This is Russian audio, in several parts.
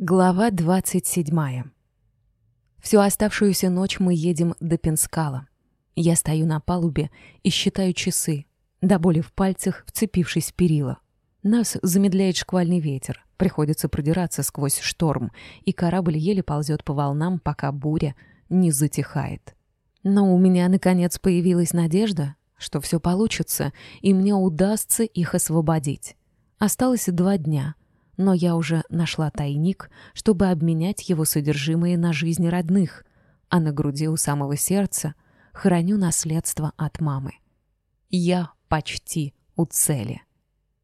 Глава 27. Всю оставшуюся ночь мы едем до Пенскала. Я стою на палубе и считаю часы, до боли в пальцах, вцепившись в перила. Нас замедляет шквальный ветер, приходится продираться сквозь шторм, и корабль еле ползет по волнам, пока буря не затихает. Но у меня, наконец, появилась надежда, что все получится, и мне удастся их освободить. Осталось два дня — но я уже нашла тайник, чтобы обменять его содержимое на жизни родных, а на груди у самого сердца храню наследство от мамы. Я почти у цели.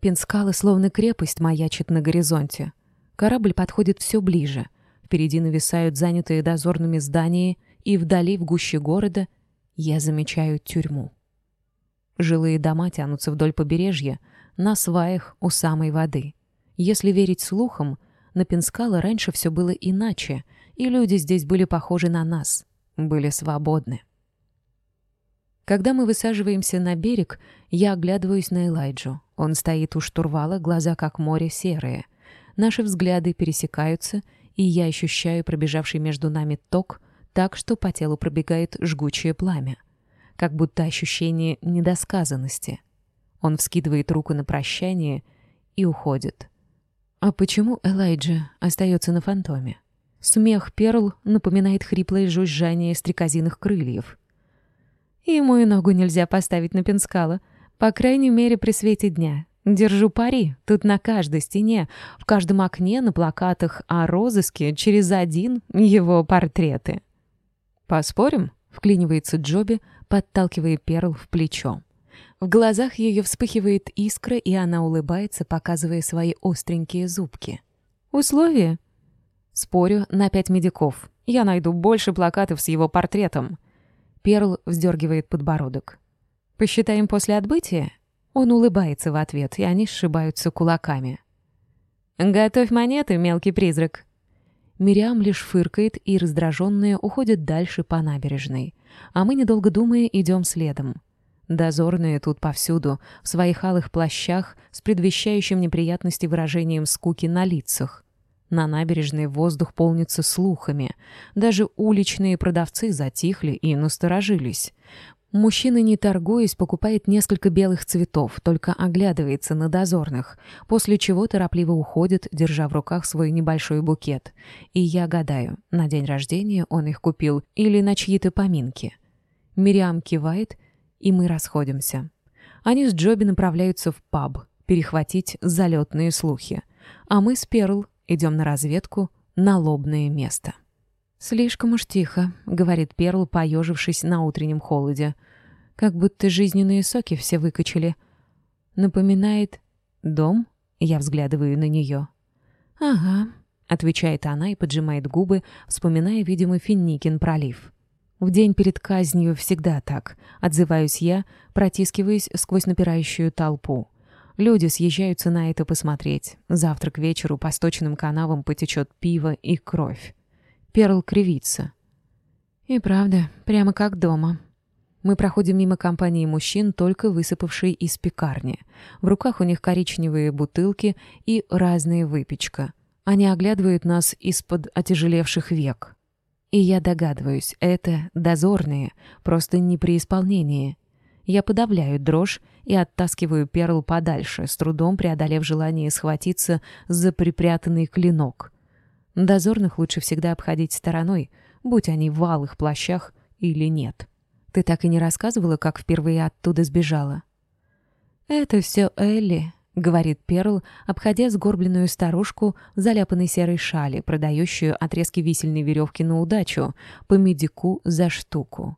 Пенскалы словно крепость маячит на горизонте. Корабль подходит все ближе. Впереди нависают занятые дозорными здания, и вдали, в гуще города, я замечаю тюрьму. Жилые дома тянутся вдоль побережья, на сваях у самой воды. Если верить слухам, на Пенскала раньше все было иначе, и люди здесь были похожи на нас, были свободны. Когда мы высаживаемся на берег, я оглядываюсь на Элайджу. Он стоит у штурвала, глаза как море серые. Наши взгляды пересекаются, и я ощущаю пробежавший между нами ток так, что по телу пробегает жгучее пламя. Как будто ощущение недосказанности. Он вскидывает руку на прощание и уходит. А почему Элайджа остается на фантоме? Смех Перл напоминает хриплое жужжание стрекозиных крыльев. Ему и ногу нельзя поставить на пенскала, по крайней мере, при свете дня. Держу пари, тут на каждой стене, в каждом окне на плакатах о розыске через один его портреты. «Поспорим?» — вклинивается Джоби, подталкивая Перл в плечо. В глазах ее вспыхивает искра, и она улыбается, показывая свои остренькие зубки. «Условия?» Спорю на пять медиков. Я найду больше плакатов с его портретом. Перл вздергивает подбородок. «Посчитаем после отбытия?» Он улыбается в ответ, и они сшибаются кулаками. «Готовь монеты, мелкий призрак!» Мириам лишь фыркает и, раздраженная, уходит дальше по набережной. А мы, недолго думая, идем следом. Дозорные тут повсюду, в своих алых плащах, с предвещающим неприятности выражением скуки на лицах. На набережной воздух полнится слухами. Даже уличные продавцы затихли и насторожились. Мужчина, не торгуясь, покупает несколько белых цветов, только оглядывается на дозорных, после чего торопливо уходит, держа в руках свой небольшой букет. И я гадаю, на день рождения он их купил или на чьи-то поминки. Мириам кивает и мы расходимся. Они с Джоби направляются в паб перехватить залетные слухи, а мы с Перл идем на разведку на лобное место. «Слишком уж тихо», — говорит Перл, поежившись на утреннем холоде. «Как будто жизненные соки все выкачали». Напоминает «дом», я взглядываю на нее. «Ага», — отвечает она и поджимает губы, вспоминая, видимо, Финникин пролив. В день перед казнью всегда так. Отзываюсь я, протискиваясь сквозь напирающую толпу. Люди съезжаются на это посмотреть. Завтра к вечеру по сточным канавам потечет пиво и кровь. Перл кривится. И правда, прямо как дома. Мы проходим мимо компании мужчин, только высыпавшей из пекарни. В руках у них коричневые бутылки и разная выпечка. Они оглядывают нас из-под отяжелевших век. И я догадываюсь, это дозорные, просто не при исполнении. Я подавляю дрожь и оттаскиваю перл подальше, с трудом преодолев желание схватиться за припрятанный клинок. Дозорных лучше всегда обходить стороной, будь они в алых плащах или нет. Ты так и не рассказывала, как впервые оттуда сбежала? «Это все Элли», говорит Перл, обходя сгорбленную старушку, заляпанной серой шали, продающую отрезки висельной веревки на удачу, по медику за штуку.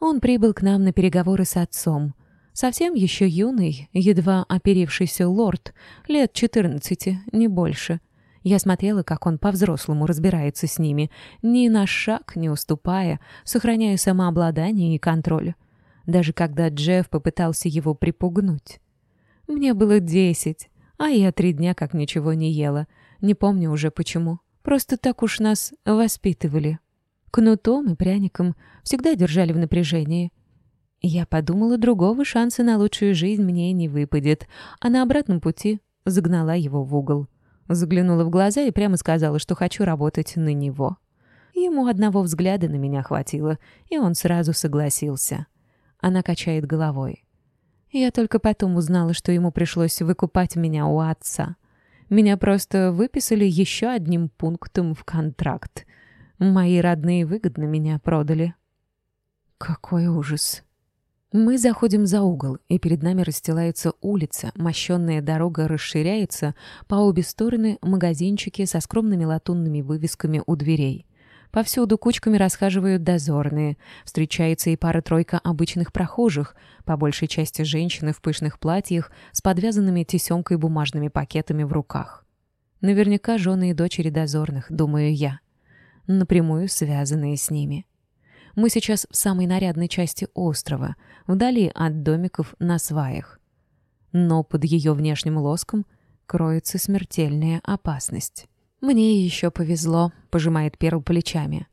Он прибыл к нам на переговоры с отцом. Совсем еще юный, едва оперившийся лорд, лет четырнадцати не больше. Я смотрела, как он по-взрослому разбирается с ними, ни на шаг не уступая, сохраняя самообладание и контроль. Даже когда Джефф попытался его припугнуть. Мне было десять, а я три дня как ничего не ела. Не помню уже почему. Просто так уж нас воспитывали. Кнутом и пряником всегда держали в напряжении. Я подумала, другого шанса на лучшую жизнь мне не выпадет, а на обратном пути загнала его в угол. Заглянула в глаза и прямо сказала, что хочу работать на него. Ему одного взгляда на меня хватило, и он сразу согласился. Она качает головой. Я только потом узнала, что ему пришлось выкупать меня у отца. Меня просто выписали еще одним пунктом в контракт. Мои родные выгодно меня продали. Какой ужас. Мы заходим за угол, и перед нами расстилается улица, мощенная дорога расширяется, по обе стороны магазинчики со скромными латунными вывесками у дверей. Повсюду кучками расхаживают дозорные. Встречается и пара-тройка обычных прохожих, по большей части женщины в пышных платьях с подвязанными тесемкой бумажными пакетами в руках. Наверняка жены и дочери дозорных, думаю я. Напрямую связанные с ними. Мы сейчас в самой нарядной части острова, вдали от домиков на сваях. Но под ее внешним лоском кроется смертельная опасность. Мне еще повезло, пожимает Перл плечами.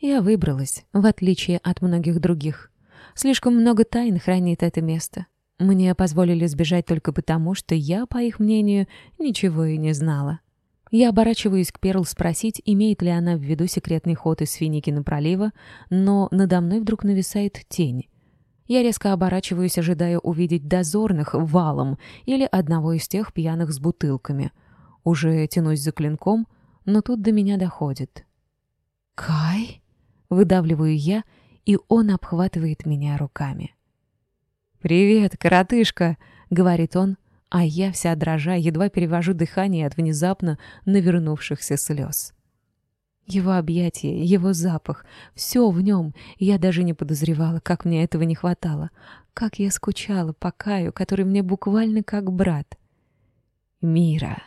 Я выбралась, в отличие от многих других. Слишком много тайн хранит это место. Мне позволили сбежать только потому, что я, по их мнению, ничего и не знала. Я оборачиваюсь к Перл спросить, имеет ли она в виду секретный ход из Финикина пролива, но надо мной вдруг нависает тень. Я резко оборачиваюсь, ожидая увидеть дозорных валом или одного из тех пьяных с бутылками — уже тянусь за клинком, но тут до меня доходит. «Кай?» — выдавливаю я, и он обхватывает меня руками. «Привет, коротышка!» — говорит он, а я, вся дрожа, едва перевожу дыхание от внезапно навернувшихся слез. Его объятия, его запах, все в нем. Я даже не подозревала, как мне этого не хватало. Как я скучала по Каю, который мне буквально как брат. «Мира!»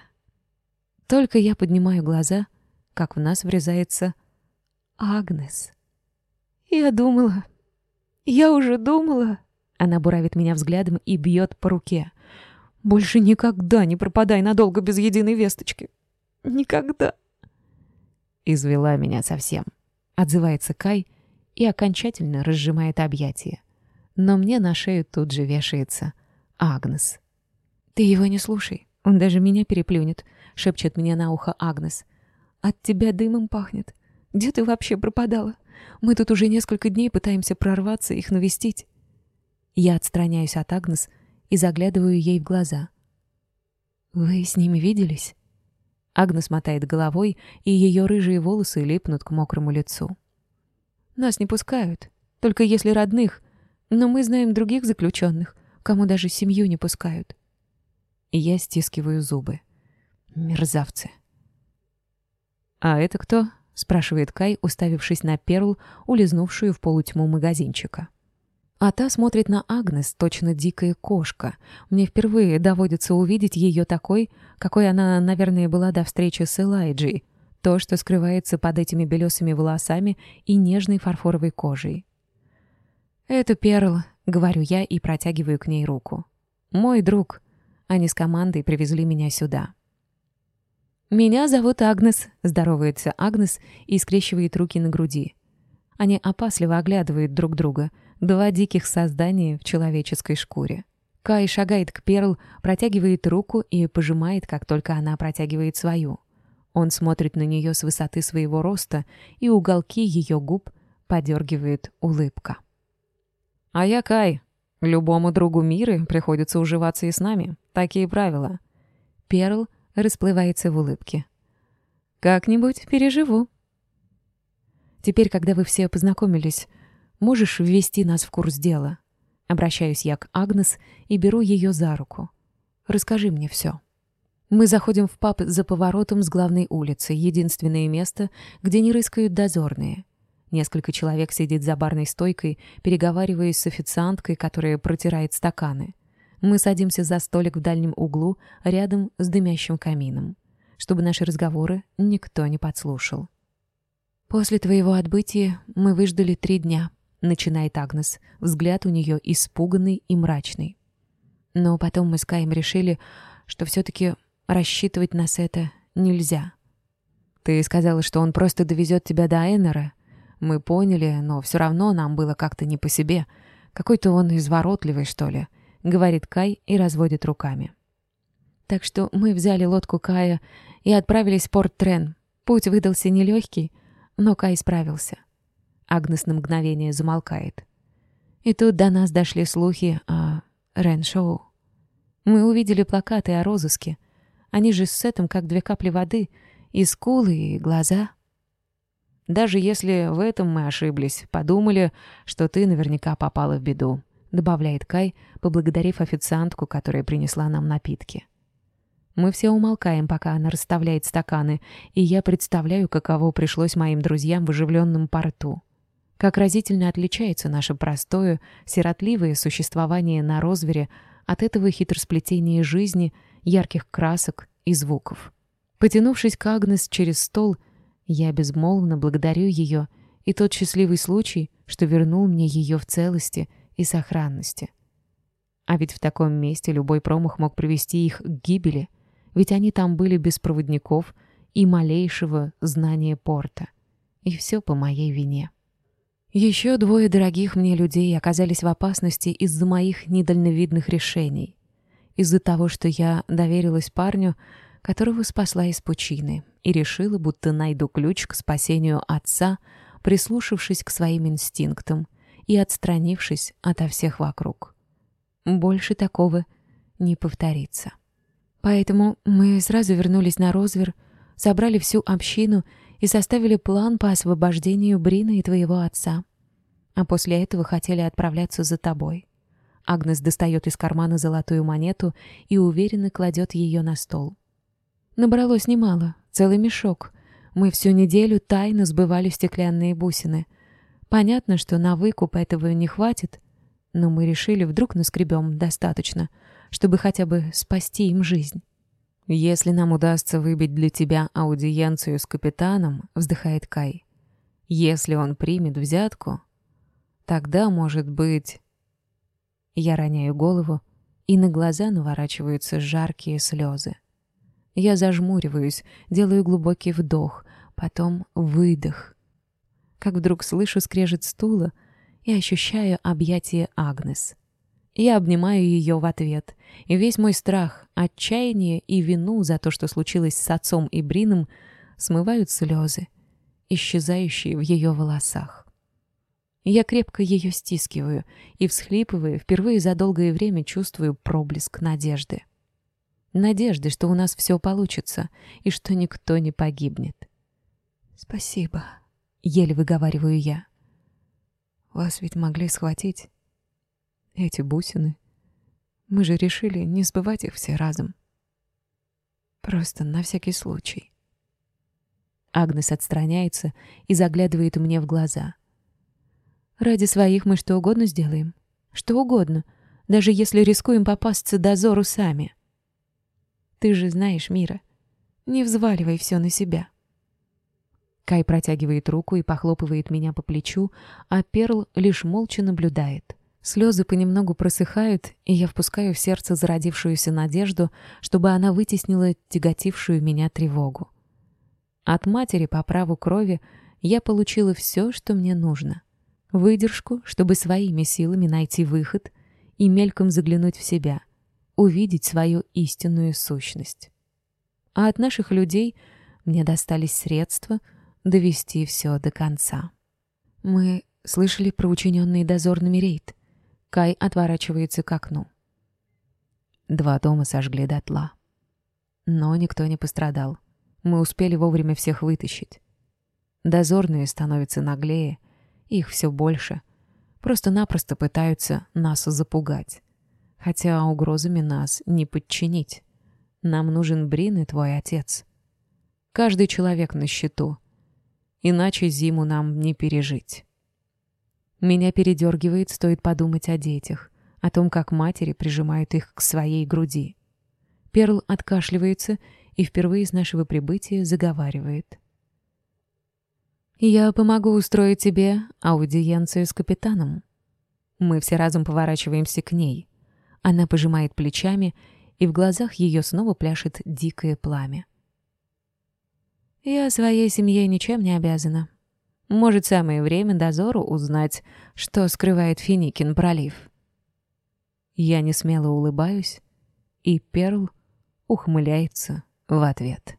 Только я поднимаю глаза, как в нас врезается Агнес. «Я думала, я уже думала...» Она буравит меня взглядом и бьет по руке. «Больше никогда не пропадай надолго без единой весточки. Никогда!» Извела меня совсем. Отзывается Кай и окончательно разжимает объятия. Но мне на шею тут же вешается Агнес. «Ты его не слушай, он даже меня переплюнет», шепчет мне на ухо Агнес. «От тебя дымом пахнет. Где ты вообще пропадала? Мы тут уже несколько дней пытаемся прорваться, их навестить». Я отстраняюсь от Агнес и заглядываю ей в глаза. «Вы с ними виделись?» Агнес мотает головой, и ее рыжие волосы липнут к мокрому лицу. «Нас не пускают, только если родных, но мы знаем других заключенных, кому даже семью не пускают». Я стискиваю зубы. Мерзавцы. «А это кто?» — спрашивает Кай, уставившись на Перл, улизнувшую в полутьму магазинчика. А та смотрит на Агнес, точно дикая кошка. Мне впервые доводится увидеть ее такой, какой она, наверное, была до встречи с Элайджей. То, что скрывается под этими белесыми волосами и нежной фарфоровой кожей. «Это Перл», — говорю я и протягиваю к ней руку. «Мой друг. Они с командой привезли меня сюда». «Меня зовут Агнес», — здоровается Агнес и скрещивает руки на груди. Они опасливо оглядывают друг друга, два диких создания в человеческой шкуре. Кай шагает к Перл, протягивает руку и пожимает, как только она протягивает свою. Он смотрит на нее с высоты своего роста, и уголки ее губ подергивает улыбка. «А я Кай. Любому другу мира приходится уживаться и с нами. Такие правила». Перл — расплывается в улыбке. «Как-нибудь переживу». «Теперь, когда вы все познакомились, можешь ввести нас в курс дела?» Обращаюсь я к Агнес и беру ее за руку. «Расскажи мне все». Мы заходим в паб за поворотом с главной улицы, единственное место, где не рыскают дозорные. Несколько человек сидит за барной стойкой, переговариваясь с официанткой, которая протирает стаканы. Мы садимся за столик в дальнем углу, рядом с дымящим камином, чтобы наши разговоры никто не подслушал. «После твоего отбытия мы выждали три дня», — начинает Агнес. Взгляд у нее испуганный и мрачный. Но потом мы с Каем решили, что все-таки рассчитывать нас это нельзя. «Ты сказала, что он просто довезет тебя до Эннера?» Мы поняли, но все равно говорит Кай и разводит руками. Так что мы взяли лодку Кая и отправились в порт Трен. Путь выдался нелегкий, но Кай справился. Агнес на мгновение замолкает. И тут до нас дошли слухи о Реншоу. Мы увидели плакаты о розыске. Они же с Сетом как две капли воды, и скулы, и глаза. Даже если в этом мы ошиблись, подумали, что ты наверняка попала в беду. добавляет Кай, поблагодарив официантку, которая принесла нам напитки. Мы все умолкаем, пока она расставляет стаканы, и я представляю, каково пришлось моим друзьям в оживленном порту. Как разительно отличается наше простое, сиротливое существование на розвере от этого хитросплетения жизни, ярких красок и звуков. Потянувшись к Агнес через стол, я безмолвно благодарю ее и тот счастливый случай, что вернул мне ее в целости и сохранности. А ведь в таком месте любой промах мог привести их к гибели, ведь они там были без проводников и малейшего знания порта. И все по моей вине. Еще двое дорогих мне людей оказались в опасности из-за моих недальновидных решений. Из-за того, что я доверилась парню, которого спасла из пучины, и решила, будто найду ключ к спасению отца, прислушавшись к своим инстинктам — и отстранившись ото всех вокруг. Больше такого не повторится. Поэтому мы сразу вернулись на Розвер, собрали всю общину и составили план по освобождению Брина и твоего отца. А после этого хотели отправляться за тобой. Агнес достает из кармана золотую монету и уверенно кладет ее на стол. Набралось немало, целый мешок. Мы всю неделю тайно сбывали стеклянные бусины — Понятно, что на выкуп этого не хватит, но мы решили, вдруг наскребем достаточно, чтобы хотя бы спасти им жизнь. «Если нам удастся выбить для тебя аудиенцию с капитаном», — вздыхает Кай, — «если он примет взятку, тогда, может быть...» Я роняю голову, и на глаза наворачиваются жаркие слезы. Я зажмуриваюсь, делаю глубокий вдох, потом выдох — как вдруг слышу скрежет стула и ощущаю объятие Агнес. Я обнимаю ее в ответ, и весь мой страх, отчаяние и вину за то, что случилось с отцом и Брином, смывают слезы, исчезающие в ее волосах. Я крепко ее стискиваю и, всхлипывая, впервые за долгое время чувствую проблеск надежды. Надежды, что у нас все получится и что никто не погибнет. «Спасибо», еле выговариваю я. «Вас ведь могли схватить эти бусины. Мы же решили не сбывать их все разом. Просто на всякий случай. Агнес отстраняется и заглядывает мне в глаза. Ради своих мы что угодно сделаем. Что угодно, даже если рискуем попасться дозору сами. Кай протягивает руку и похлопывает меня по плечу, а Перл лишь молча наблюдает. Слезы понемногу просыхают, и я впускаю в сердце зародившуюся надежду, чтобы она вытеснила тяготившую меня тревогу. От матери по праву крови я получила все, что мне нужно. Выдержку, чтобы своими силами найти выход и мельком заглянуть в себя, увидеть свою истинную сущность. А от наших людей мне достались средства — довести все до конца. Мы слышали про учиненный дозорными рейд. Кай отворачивается к окну. Два дома сожгли дотла. Но никто не пострадал. Мы успели вовремя всех вытащить. Дозорные становятся наглее, их все больше. Просто-напросто пытаются нас запугать. Хотя угрозами нас не подчинить. Нам нужен Брин и твой отец. Каждый человек на счету — иначе зиму нам не пережить. Меня передергивает, стоит подумать о детях, о том, как матери прижимают их к своей груди. Перл откашливается и впервые с нашего прибытия заговаривает. «Я помогу устроить тебе аудиенцию с капитаном». Мы все разом поворачиваемся к ней. Она пожимает плечами, и в глазах ее снова пляшет дикое пламя. Я своей семье ничем не обязана. Может, самое время дозору узнать, что скрывает Финикин пролив. Я несмело улыбаюсь, и Перл ухмыляется в ответ.